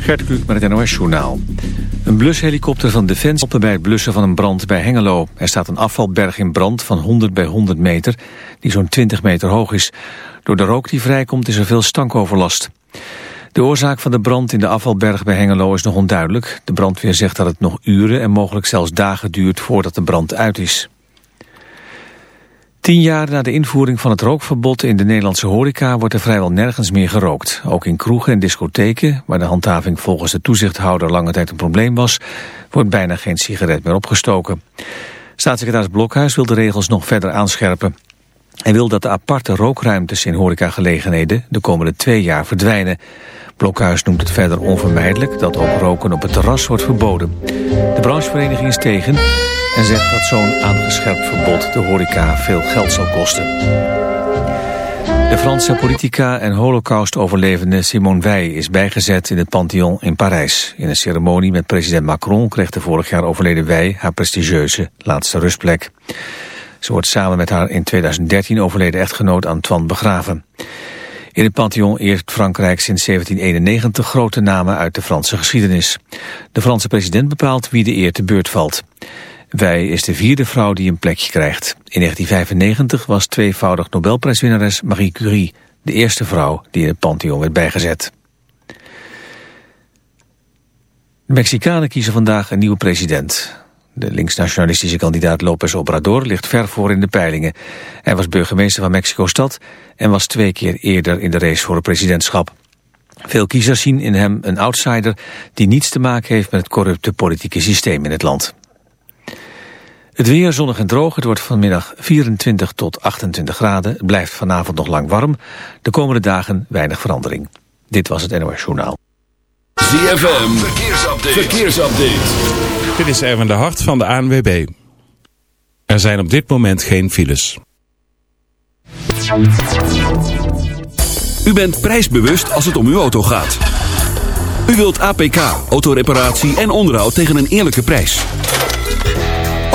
Gert Kluk met het NOS-journaal. Een blushelikopter van Defensie helpt bij het blussen van een brand bij Hengelo. Er staat een afvalberg in brand van 100 bij 100 meter, die zo'n 20 meter hoog is. Door de rook die vrijkomt is er veel stankoverlast. De oorzaak van de brand in de afvalberg bij Hengelo is nog onduidelijk. De brandweer zegt dat het nog uren en mogelijk zelfs dagen duurt voordat de brand uit is. Tien jaar na de invoering van het rookverbod in de Nederlandse horeca wordt er vrijwel nergens meer gerookt. Ook in kroegen en discotheken, waar de handhaving volgens de toezichthouder lange tijd een probleem was, wordt bijna geen sigaret meer opgestoken. Staatssecretaris Blokhuis wil de regels nog verder aanscherpen. Hij wil dat de aparte rookruimtes in horecagelegenheden de komende twee jaar verdwijnen. Blokhuis noemt het verder onvermijdelijk dat ook roken op het terras wordt verboden. De branchevereniging is tegen en zegt dat zo'n aangescherpt verbod de horeca veel geld zal kosten. De Franse politica en holocaust-overlevende Simone Weil is bijgezet in het Pantheon in Parijs. In een ceremonie met president Macron kreeg de vorig jaar overleden Weil haar prestigieuze laatste rustplek. Ze wordt samen met haar in 2013 overleden echtgenoot Antoine begraven. In het Pantheon eert Frankrijk sinds 1791 grote namen uit de Franse geschiedenis. De Franse president bepaalt wie de eer te beurt valt. Wij is de vierde vrouw die een plekje krijgt. In 1995 was tweevoudig Nobelprijswinnares Marie Curie de eerste vrouw die in het Pantheon werd bijgezet. De Mexicanen kiezen vandaag een nieuwe president. De linksnationalistische kandidaat López Obrador ligt ver voor in de peilingen. Hij was burgemeester van Mexico-stad en was twee keer eerder in de race voor het presidentschap. Veel kiezers zien in hem een outsider die niets te maken heeft met het corrupte politieke systeem in het land. Het weer zonnig en droog. Het wordt vanmiddag 24 tot 28 graden. Het blijft vanavond nog lang warm. De komende dagen weinig verandering. Dit was het NOS Journaal. ZFM. Verkeersupdate. Verkeersupdate. Dit is Erwin de Hart van de ANWB. Er zijn op dit moment geen files. U bent prijsbewust als het om uw auto gaat. U wilt APK, autoreparatie en onderhoud tegen een eerlijke prijs.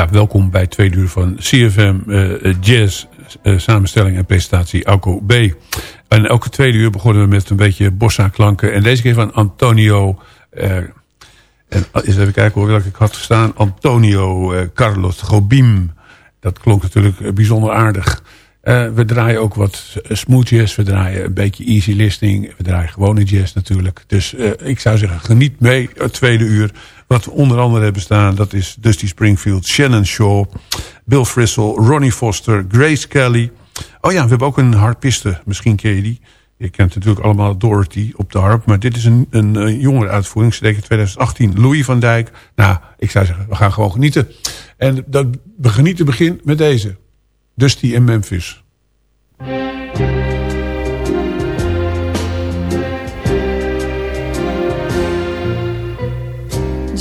Ja, welkom bij twee uur van CFM eh, Jazz, eh, samenstelling en presentatie Alco B. En elke tweede uur begonnen we met een beetje bossa klanken. En deze keer van Antonio, eh, en eens even kijken hoor, welke ik had gestaan. Antonio Carlos Gobim. Dat klonk natuurlijk bijzonder aardig. We draaien ook wat smooth jazz, we draaien een beetje easy listening. We draaien gewone jazz natuurlijk. Dus ik zou zeggen, geniet mee het tweede uur. Wat we onder andere hebben staan, dat is Dusty Springfield, Shannon Shaw, Bill Frisell, Ronnie Foster, Grace Kelly. Oh ja, we hebben ook een harpiste, misschien ken je die. Je kent natuurlijk allemaal Dorothy op de harp. Maar dit is een, een, jongere uitvoering, CD 2018. Louis van Dijk. Nou, ik zou zeggen, we gaan gewoon genieten. En dat, we genieten begin met deze. Dusty in Memphis.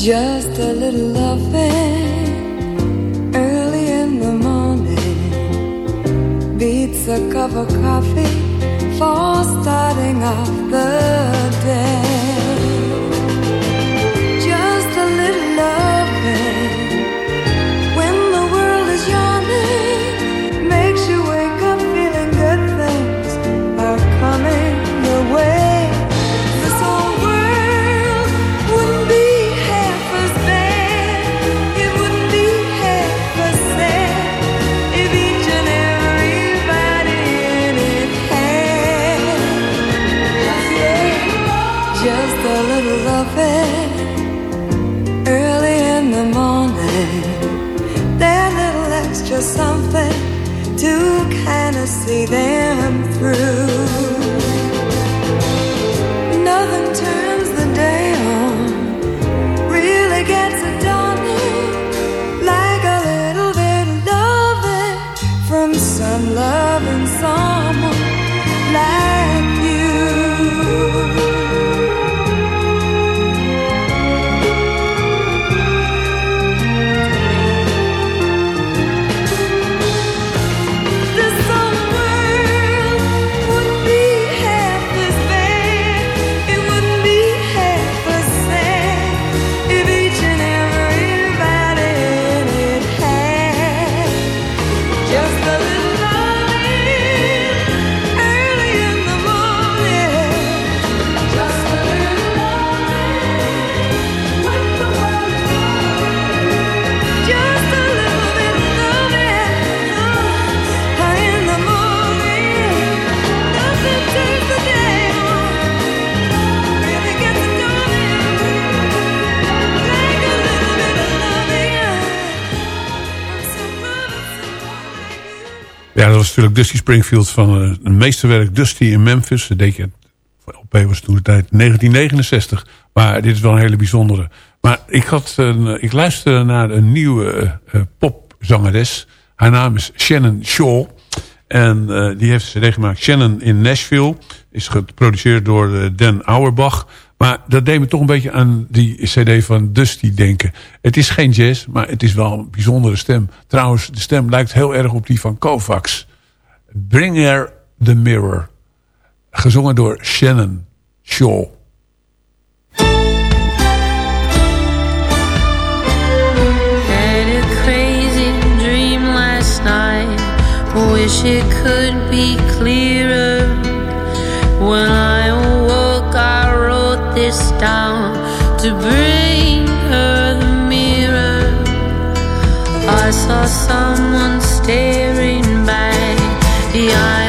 Just a little loving early in the morning beats a cup of coffee for starting off the day. Something to kind of see them through. Natuurlijk Dusty Springfield van een meesterwerk Dusty in Memphis. Dat deed je, LP was toen de tijd 1969. Maar dit is wel een hele bijzondere. Maar ik, had een, ik luisterde naar een nieuwe uh, popzangeres. Haar naam is Shannon Shaw. En die heeft cd gemaakt. Shannon in Nashville. Is geproduceerd door Dan Auerbach. Maar dat deed me toch een beetje aan die cd van Dusty denken. Het is geen jazz, maar het is wel een bijzondere stem. Trouwens, de stem lijkt heel erg op die van Kovacs. Bring Her the Mirror. Gezongen door Shannon Shaw. Wish it could be clearer when I awoke. I wrote this down to bring her the mirror. I saw someone back, the eyes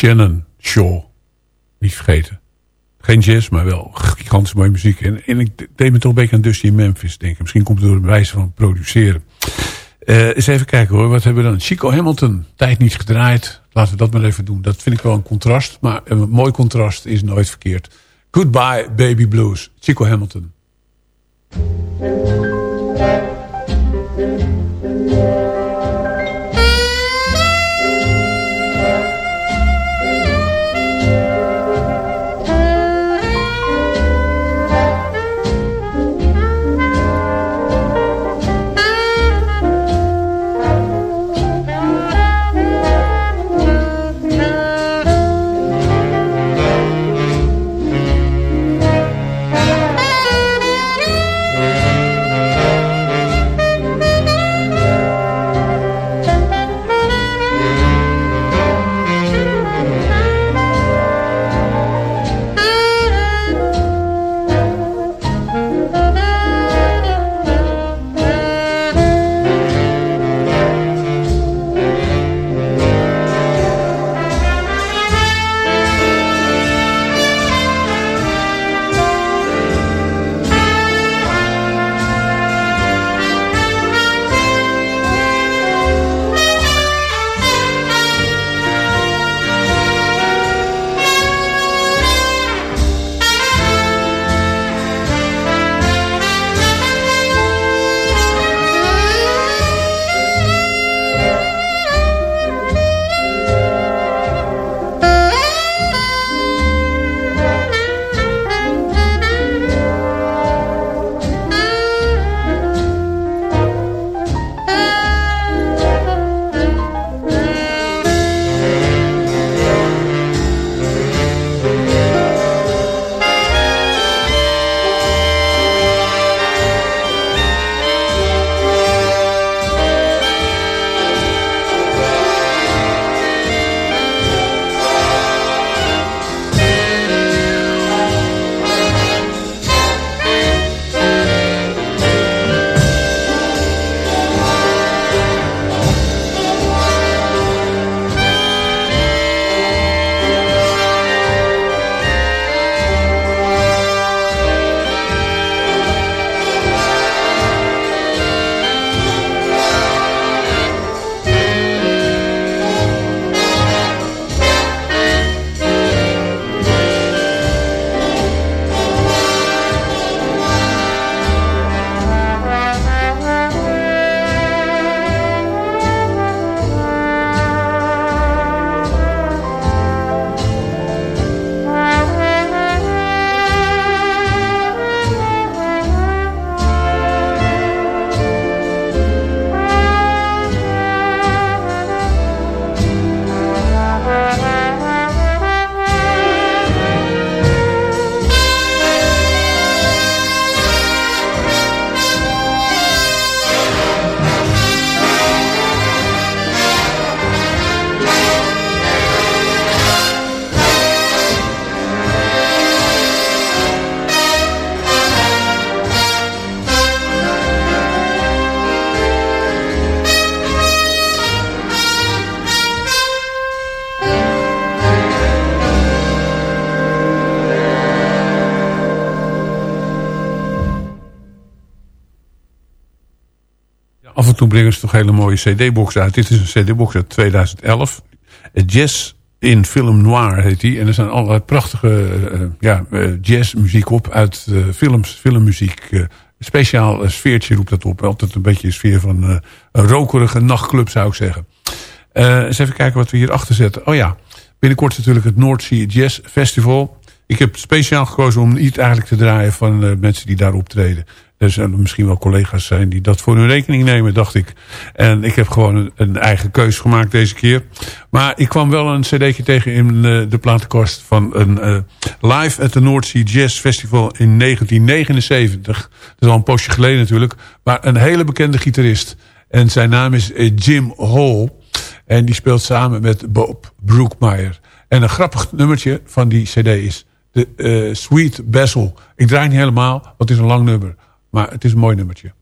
Shannon Shaw. Niet vergeten. Geen jazz, maar wel gigantisch mooie muziek. En, en ik deed me toch een beetje aan Dusty in Memphis denken. Misschien komt het door de wijze van produceren. Eh eens even kijken hoor. Wat hebben we dan? Chico Hamilton. Tijd niet gedraaid. Laten we dat maar even doen. Dat vind ik wel een contrast. Maar een mooi contrast is nooit verkeerd. Goodbye Baby Blues. Chico Hamilton. Af en toe brengen ze toch hele mooie cd-box uit. Dit is een cd-box uit 2011. Eh, Jazz in film noir heet die. En er zijn allerlei prachtige eh, ja, jazzmuziek op uit films, filmmuziek. Speciaal sfeertje roept dat op. Altijd een beetje een sfeer van een rokerige nachtclub zou ik zeggen. Eens even kijken wat we hier achter zetten. Oh ja, binnenkort natuurlijk het Sea Jazz Festival. Ik heb speciaal gekozen om niet eigenlijk te draaien van mensen die daar optreden. Er zullen misschien wel collega's zijn die dat voor hun rekening nemen, dacht ik. En ik heb gewoon een, eigen keus gemaakt deze keer. Maar ik kwam wel een cd'tje tegen in eh, de platenkast van een eh, live at the North Sea Jazz Festival in 1979. Dat is al een poosje geleden natuurlijk. Maar een hele bekende gitarist. En zijn naam is eh, Jim Hall. En die speelt samen met Bob Brookmeyer. En een grappig nummertje van die cd is de Sweet Basil. Ik draai niet helemaal, want het is een lang nummer. Maar het is een mooi nummertje.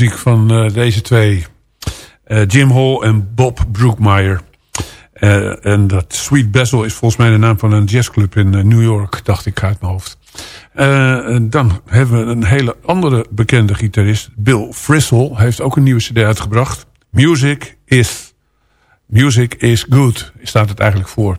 Muziek van eh, deze twee. Eh, Jim Hall en Bob Brookmeyer. Eh, en dat Sweet Basil is volgens mij de naam van een jazzclub in New York, dacht ik uit mijn hoofd. Dan hebben we een hele andere bekende gitarist. Bill Frisell heeft ook een nieuwe cd uitgebracht. Music is, music is good, staat het eigenlijk voor.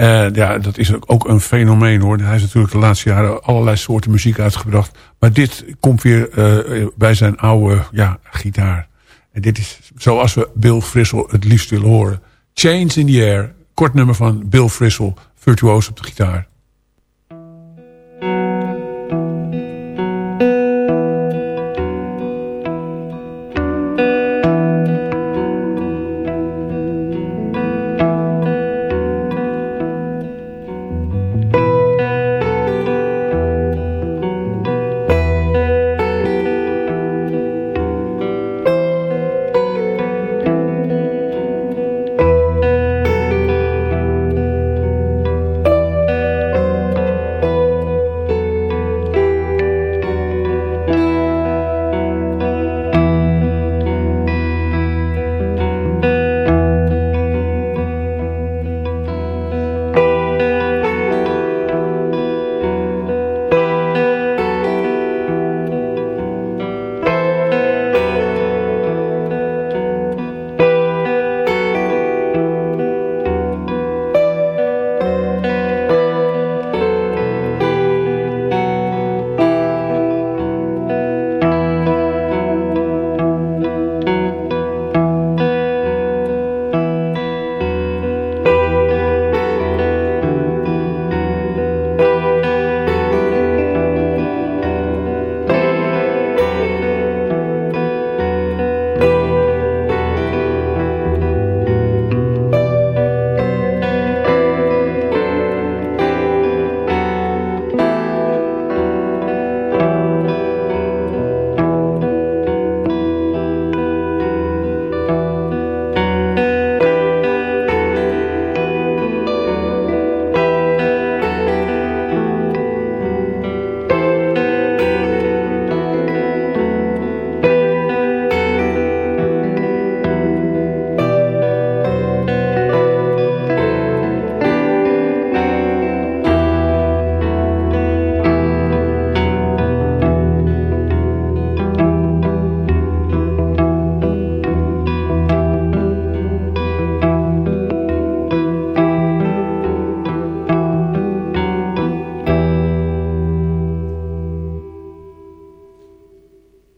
Eh, ja, dat is ook- een fenomeen hoor. Hij heeft natuurlijk de laatste jaren allerlei soorten muziek uitgebracht. Maar dit komt weer eh, bij zijn oude ja, gitaar. En dit is zoals we Bill Frisell het liefst willen horen. Chains in the Air, kort nummer van Bill Frisell, virtuoos op de gitaar.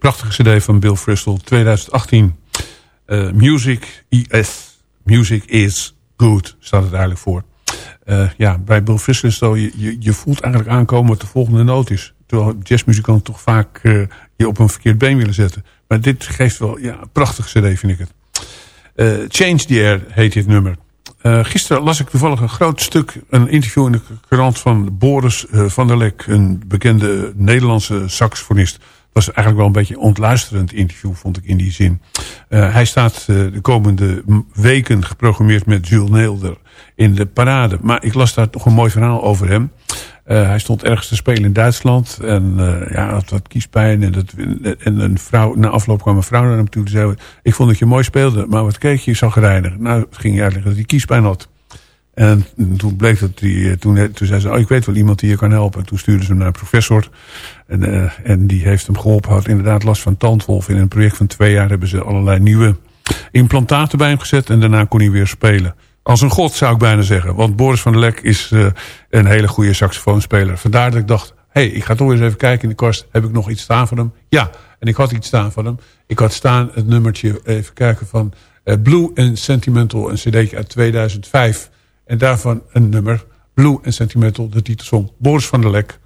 Prachtige cd van Bill Frisell, 2018. Eh, music is, music is good, staat het eigenlijk voor. Eh, ja, bij Bill Frisell is zo, je, je, voelt eigenlijk aankomen wat de volgende noot is. Terwijl jazzmuzikanten toch vaak eh, je op een verkeerd been willen zetten. Maar dit geeft wel, ja, een prachtige cd vind ik het. Change the Air heet dit nummer. Eh, gisteren las ik toevallig een groot stuk, een interview in de krant van Boris van der Lek, een bekende Nederlandse saxofonist. Was eigenlijk wel een beetje een ontluisterend interview, vond ik in die zin. Eh, hij staat eh, de komende weken geprogrammeerd met Jules Neelder in de parade. Maar ik las daar toch een mooi verhaal over hem. Eh, hij stond ergens te spelen in Duitsland. En ja, had wat kiespijn. En, dat, en een vrouw, na afloop kwam een vrouw naar hem toe. Die zei, ik vond dat je mooi speelde. Maar wat keek je zagrijnig. Nou, het ging uitleggen dat hij kiespijn had. En toen bleek dat hij, eh, toen, toen zei ze, oh, ik weet wel iemand die je kan helpen. En toen stuurden ze hem naar een professor. En, eh, en die heeft hem geholpen. Had inderdaad last van tandwolf. In een project van twee jaar hebben ze allerlei nieuwe implantaten bij hem gezet. En daarna kon hij weer spelen. Als een god zou ik bijna zeggen. Want Boris van der Lek is eh, een hele goede saxofoonspeler. Vandaar dat ik dacht, hé, hey, ik ga toch eens even kijken in de kast. Heb ik nog iets staan van hem? Ja, en ik had iets staan van hem. Ik had staan het nummertje, even kijken, van Blue and Sentimental. Een cd'tje uit 2005. En daarvan een nummer, Blue and Sentimental, de titelsong. Boris van der Lek.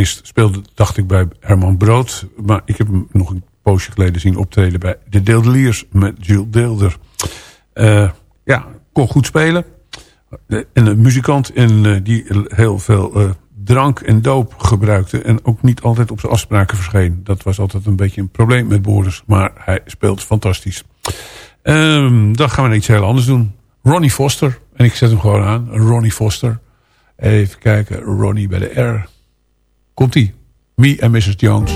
Speelde, dacht ik, bij Herman Brood. Maar ik heb hem nog een poosje geleden zien optreden bij de Deeldeliers met Jules Deelder. Eh, ja, kon goed spelen. De- En een muzikant en, eh, die heel veel eh, drank en doop gebruikte. En ook niet altijd op zijn afspraken verscheen. Dat was altijd een beetje een probleem met Boris. Maar hij speelt fantastisch. Ehm, dan gaan we iets heel anders doen. Ronnie Foster. En ik zet hem gewoon aan. Ronnie Foster. Even kijken. Ronnie bij de R. Komt-ie. Me and Mrs. Jones.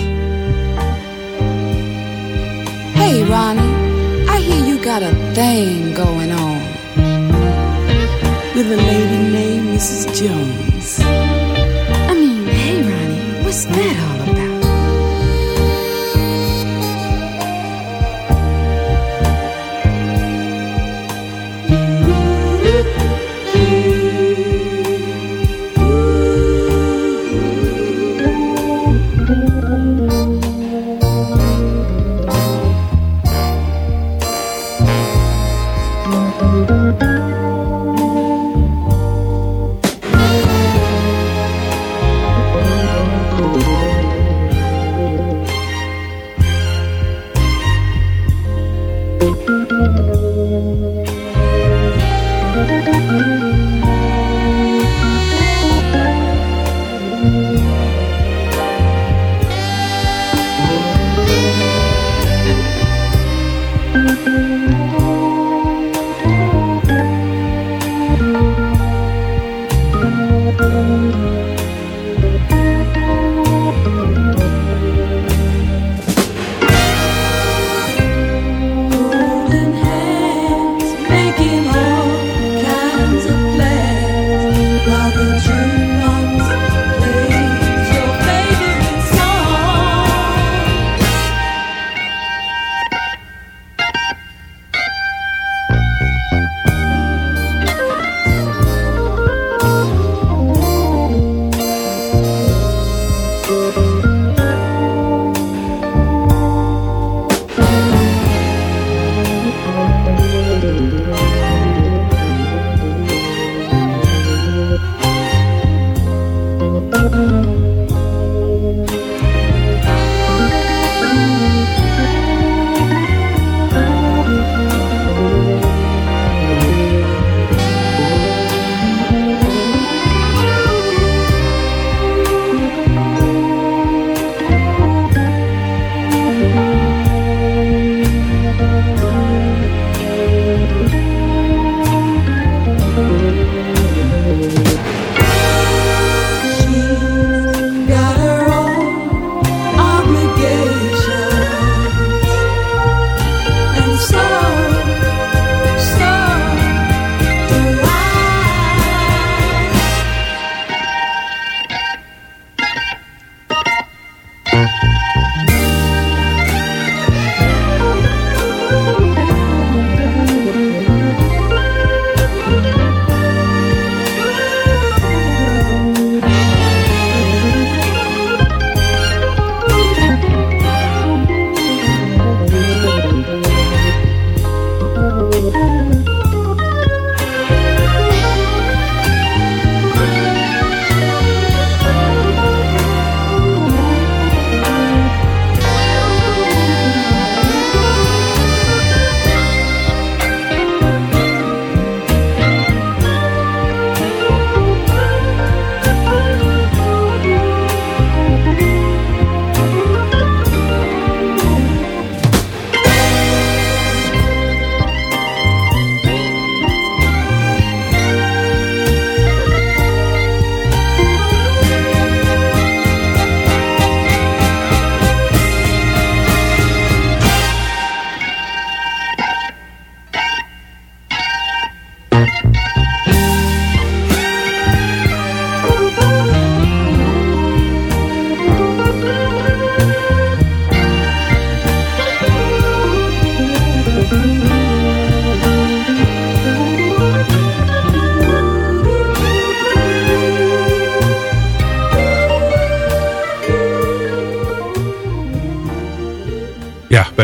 Hey, Ronnie, I hear you got a thing going on with a lady named Mrs. Jones. I mean, hey, Ronnie, what's that all about?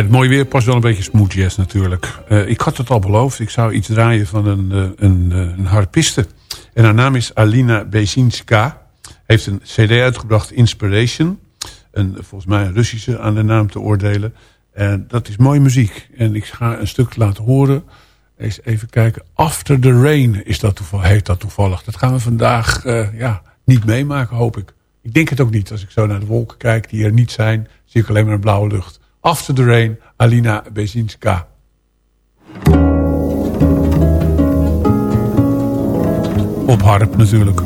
Het mooie weer past wel een beetje smooth jazz natuurlijk. Eh, ik had het al beloofd. Ik zou iets draaien van een, eh, een, eh, een harpiste. En haar naam is Alina Bezinska. Heeft een cd uitgebracht, Inspiration. Een, volgens mij een Russische aan de naam te oordelen. En dat is mooie muziek. En ik ga een stuk laten horen. Eens even kijken. After the Rain is dat toevallig, heet dat toevallig. Dat gaan we vandaag ja, niet meemaken, hoop ik. Ik denk het ook niet. Als ik zo naar de wolken kijk, die er niet zijn... zie ik alleen maar een blauwe lucht. After the Rain, Alina Bezinska. Op harp natuurlijk.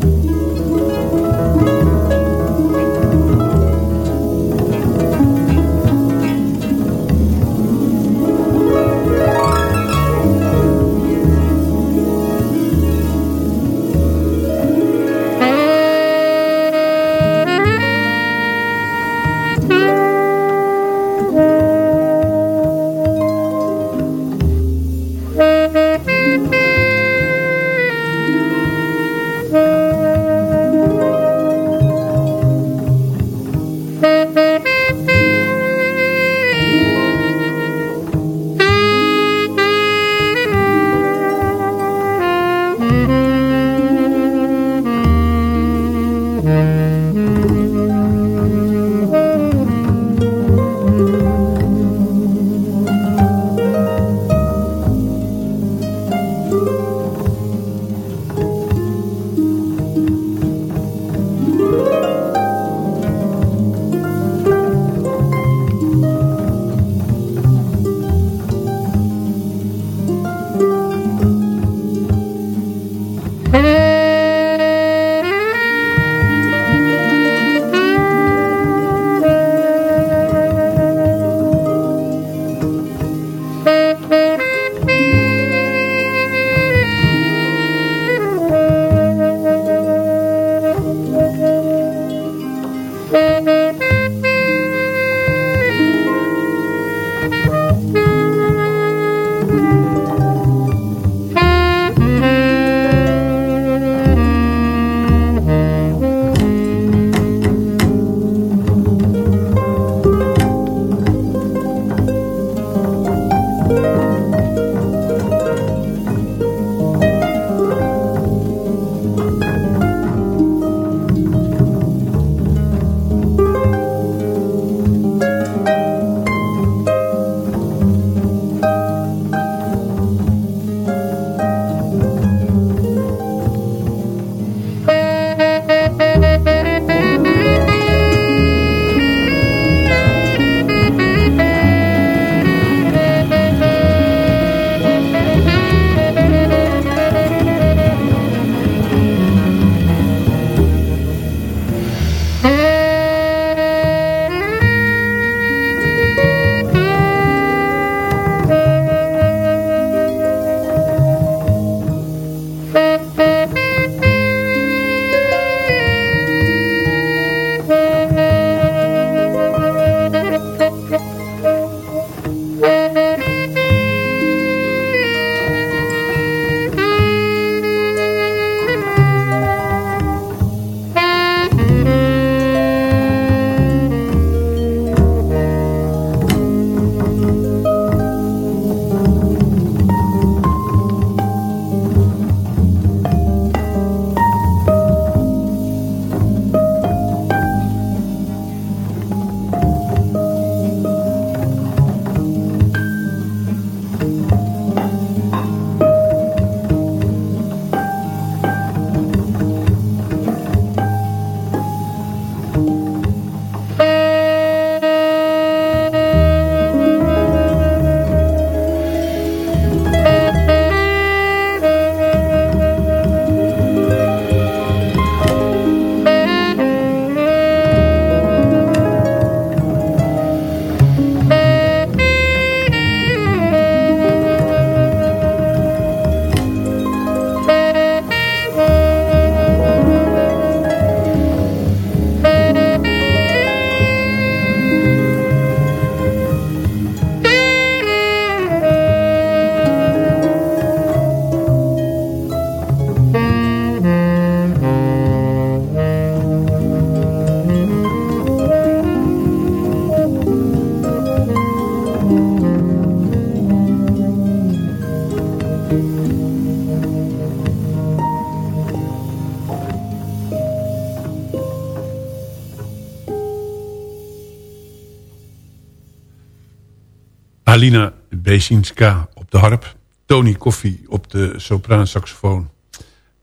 Alina Besinska op de harp. Tony Coffey op de sopraansaxofoon.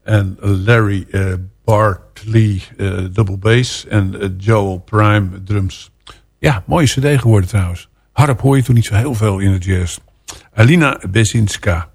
En Larry eh, Bartley eh, double bass. En eh, Joel Prime drums. Ja, mooie cd geworden trouwens. Harp hoor je toen niet zo heel veel in de jazz. Alina Besinska.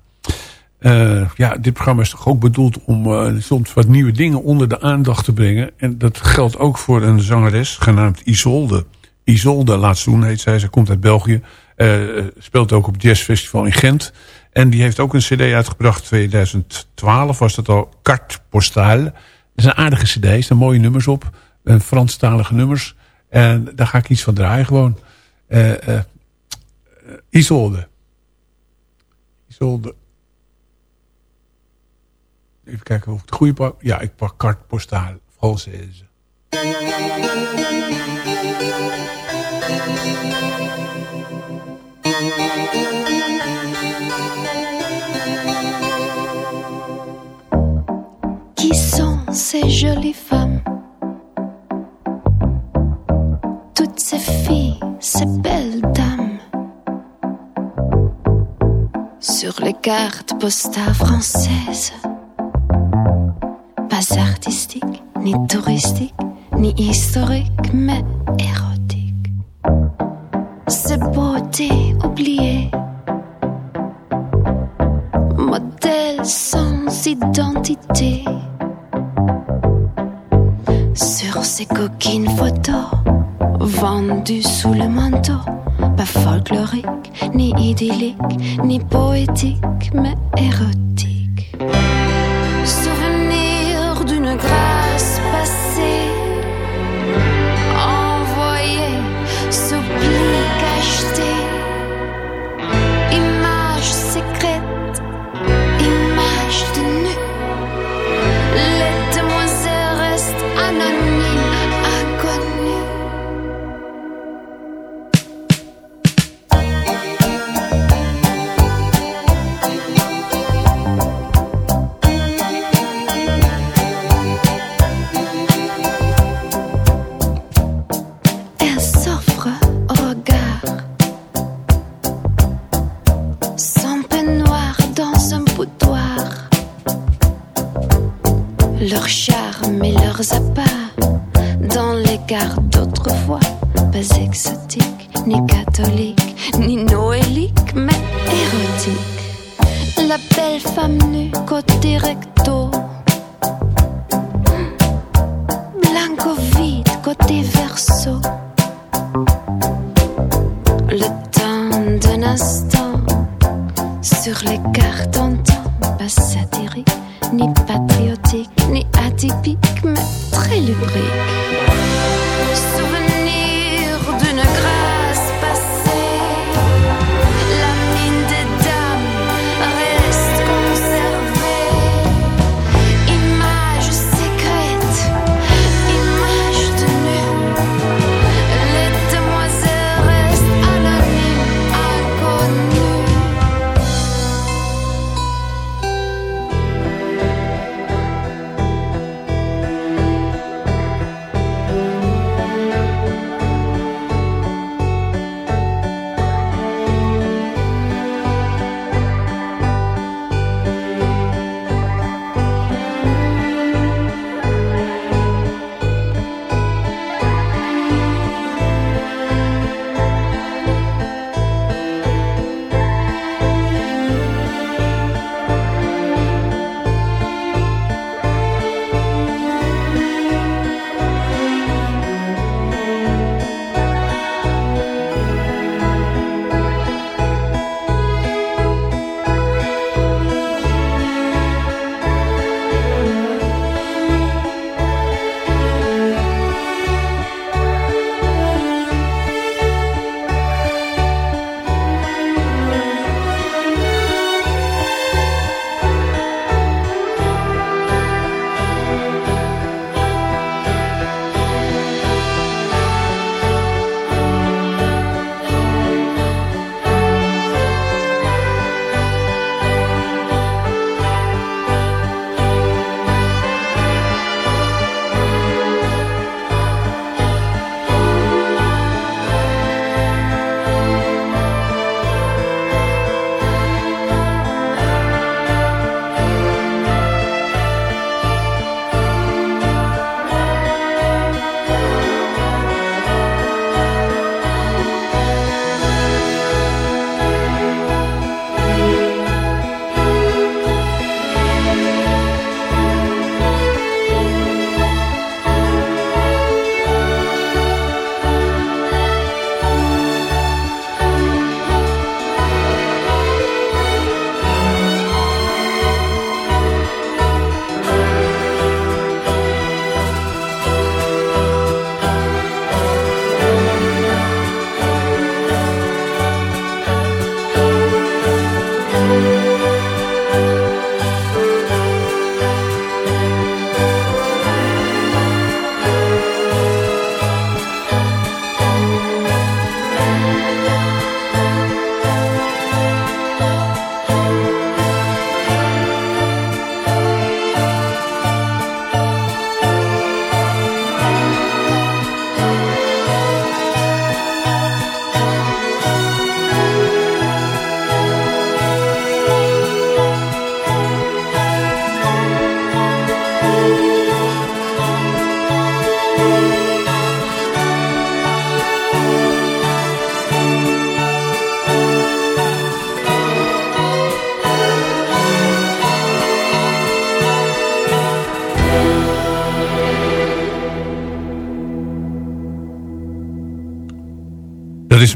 Eh, ja, dit programma is toch ook bedoeld om soms wat nieuwe dingen onder de aandacht te brengen. En dat geldt ook voor een zangeres genaamd Isolde. Isolde Laatsoen heet zij, ze komt uit België. Eh, speelt ook op het jazzfestival in Gent. En die heeft ook een cd uitgebracht, 2012 was dat al, Carte Postale. Dat is een aardige cd, er staan mooie nummers op. eh, Franstalige nummers. En daar ga ik iets van draaien gewoon. Eh, Isolde. Isolde. Even kijken of ik de goede pak. Ja, ik pak carte postale Française. Qui sont ces jolies femmes? Toutes ces filles, ces belles dames. Sur les cartes postales françaises. Pas artistique, ni touristique, ni historique, mais érotique Ces beautés oubliées Modèles sans identité. Sur ces coquines photos vendues sous le manteau, pas folklorique, ni idyllique, ni poétique, mais érotique. Souvenir d'une grâce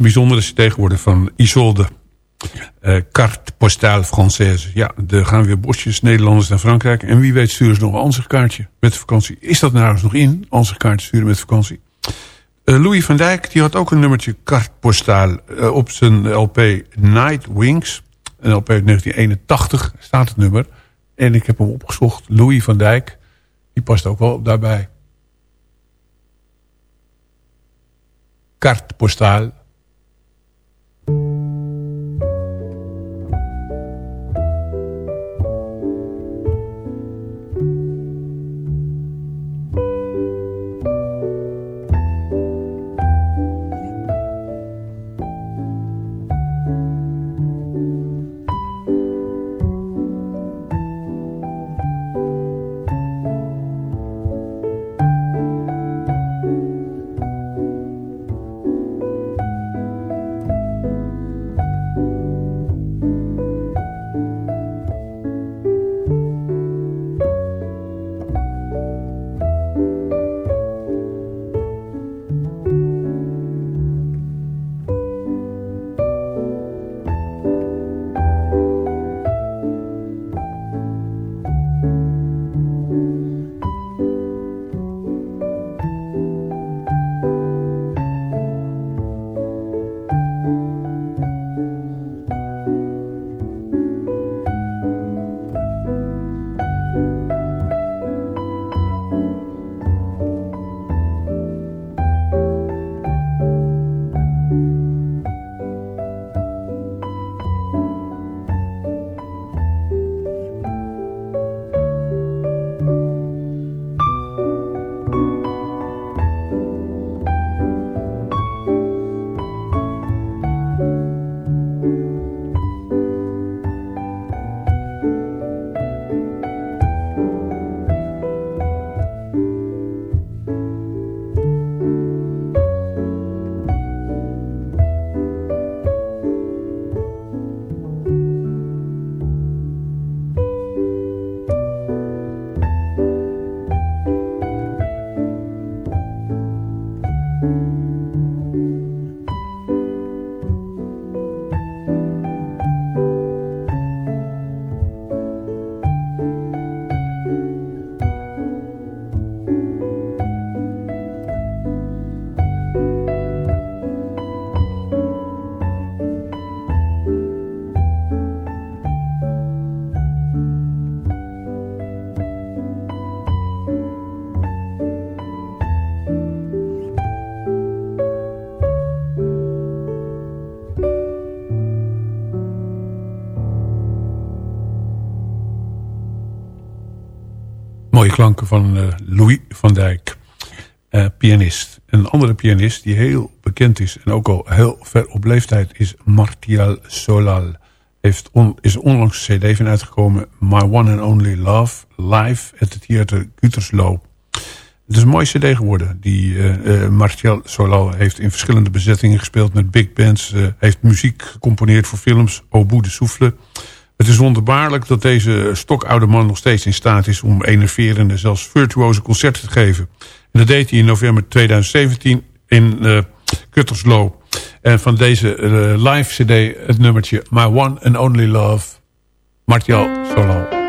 bijzondere cd van Isolde. Eh carte postale française. Ja, er gaan weer bosjes Nederlanders naar Frankrijk. En wie weet sturen ze nog een ansichtkaartje met vakantie. Is dat nou eens nog in, ansichtkaartje sturen met vakantie? Eh, Louis van Dijk die had ook een nummertje carte postale eh, op zijn LP Night Wings. Een LP uit 1981 staat het nummer. En ik heb hem opgezocht. Louis van Dijk, die past ook wel daarbij. Carte postale. Klanken van eh, Louis van Dijk, eh, pianist. Een andere pianist die heel bekend is en ook al heel ver op leeftijd is Martial Solal. Heeft is onlangs een cd van uitgekomen, My One and Only Love, live at the Theater Gütersloh. Het is een mooie cd geworden. Die eh, Martial Solal heeft in verschillende bezettingen gespeeld met big bands. heeft muziek gecomponeerd voor films, bout de souffle. Het is wonderbaarlijk dat deze stokoude man nog steeds in staat is... om enerverende, zelfs virtuoze concerten te geven. En dat deed hij in november 2017 in uh, Kuttersloh. En van deze uh, live cd het nummertje My One and Only Love, Martial Solal.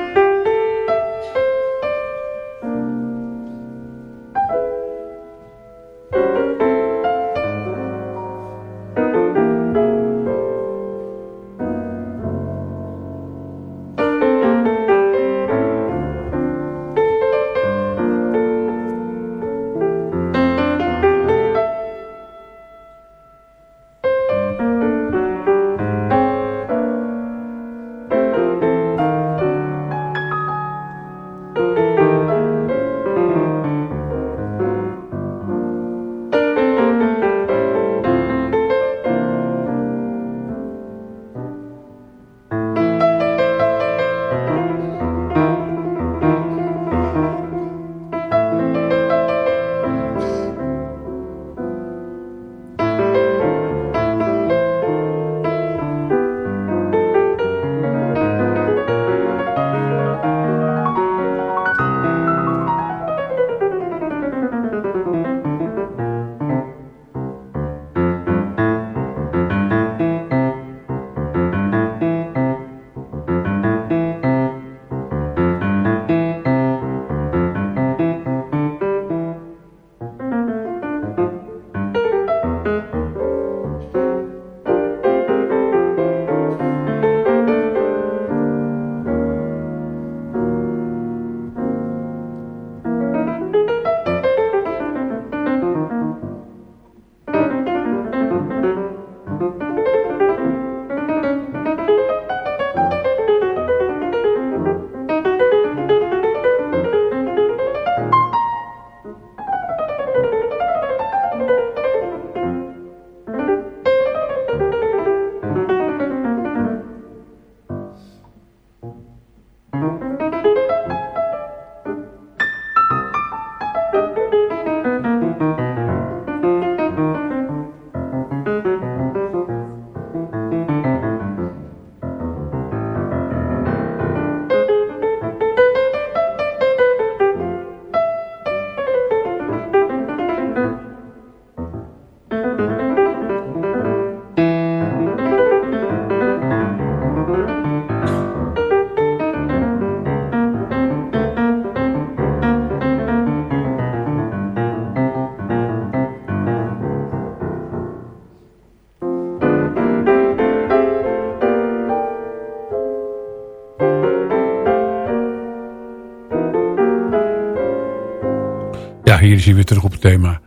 Hier is hij weer terug op het thema.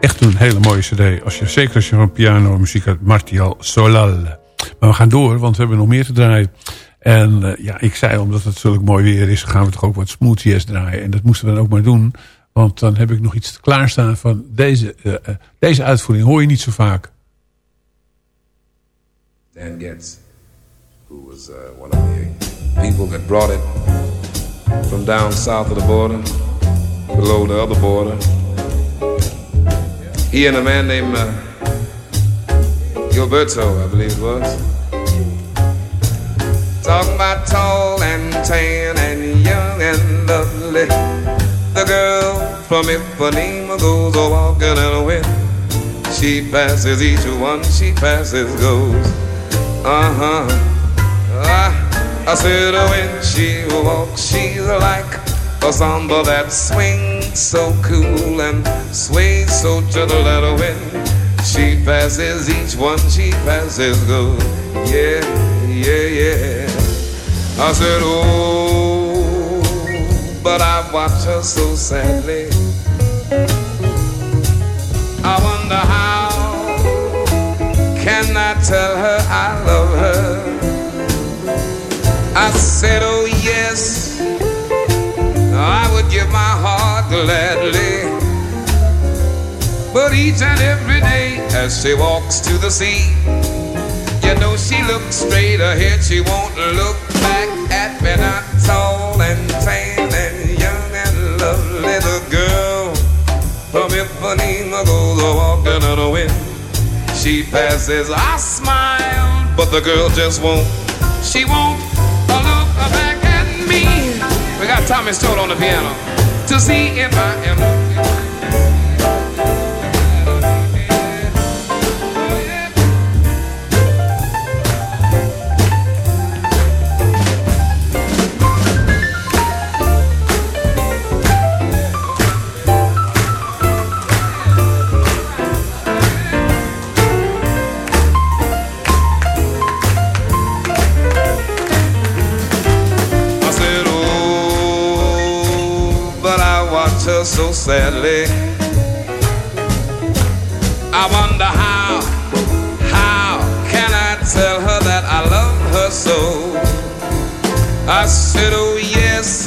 Echt een hele mooie cd. Als je, zeker als je van piano muziek hebt. Martial Solal. Maar we gaan door, want we hebben nog meer te draaien. En eh, ja, ik zei, omdat het zulk mooi weer is... gaan we toch ook wat smooth jazz draaien. En dat moesten we dan ook maar doen. Want dan heb ik nog iets klaarstaan van deze, eh, eh, deze uitvoering. Hoor je niet zo vaak. Dan Getz, who was one of the people that brought it from down south of the border, below the other border. He and a man named uh, Gilberto, I believe it was. Talking about tall and tan and young and lovely. The girl from Ipanema goes a walking in a wind. She passes each one, she passes goes. Uh huh. I, I said uh, when she walks, she's like a samba that swings so cool and sways so gentle that a wind. She passes each one, she passes goes. Yeah, yeah, yeah. I said, oh, but I watch her so sadly. I wonder how can I tell her I love her? I said, oh would give my heart gladly. But each and every day as she walks to the sea, you know she looks straight ahead, she won't look back at me, not tall and tan and young and lovely. The girl from Ipanema goes a walking on the wind. She passes, I smile, but the girl just won't. She won't look back at me. We got Tommy Stoll on the piano to see if I am. So sadly. I wonder how, how can I tell her that I love her so? I said, oh yes,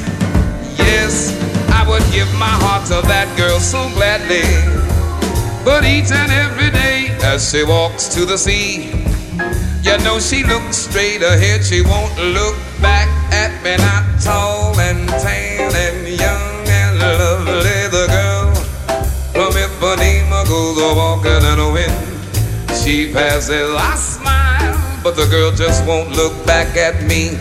yes, I would give my heart to that girl so gladly. But each and every day as she walks to the sea, you know she looks straight ahead, she won't look back at me, not tall and tan and Ipanema goes a walking in the wind. She passes, I smile, but the girl just won't look back at me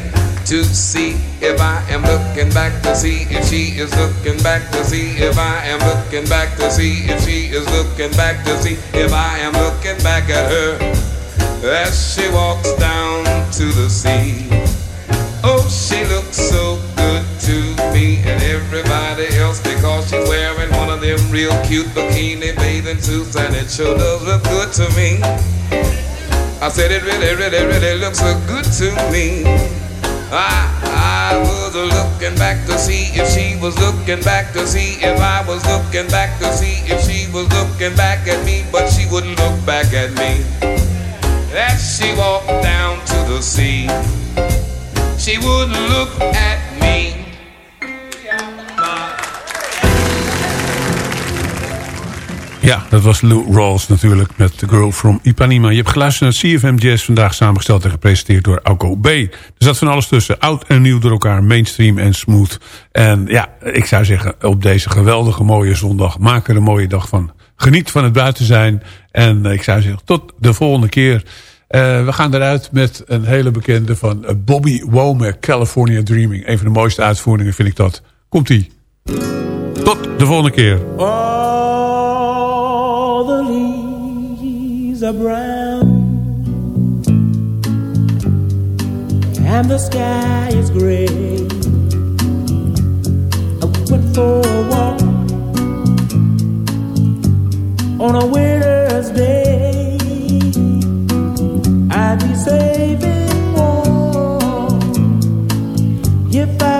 to see if I am looking back to see if she is looking back to see if I am looking back to see if she is looking back to see if I am looking back at her as she walks down to the sea. Oh, she looks so good to me and everybody else because she's real cute bikini bathing suits and it sure does look good to me. I said it really, really, really looks so good to me. I, I was looking back to see if she was looking back to see if I was looking back to see if she was looking back at me, but she wouldn't look back at me. As she walked down to the sea, she wouldn't look at Ja, dat was Lou Rawls natuurlijk met The Girl from Ipanema. Je hebt geluisterd naar CFM Jazz, vandaag samengesteld en gepresenteerd door Alco B. Er zat van alles tussen, oud en nieuw door elkaar, mainstream en smooth. En ja, ik zou zeggen, op deze geweldige mooie zondag, maak er een mooie dag van. Geniet van het buiten zijn en ik zou zeggen, tot de volgende keer. Eh, we gaan eruit met een hele bekende van eh, Bobby Womack, California Dreaming. Een van de mooiste uitvoeringen vind ik dat. Komt-ie. Tot de volgende keer. Leaves are brown and the sky is gray. I went for a walk on a winter's day. I'd be safe and if I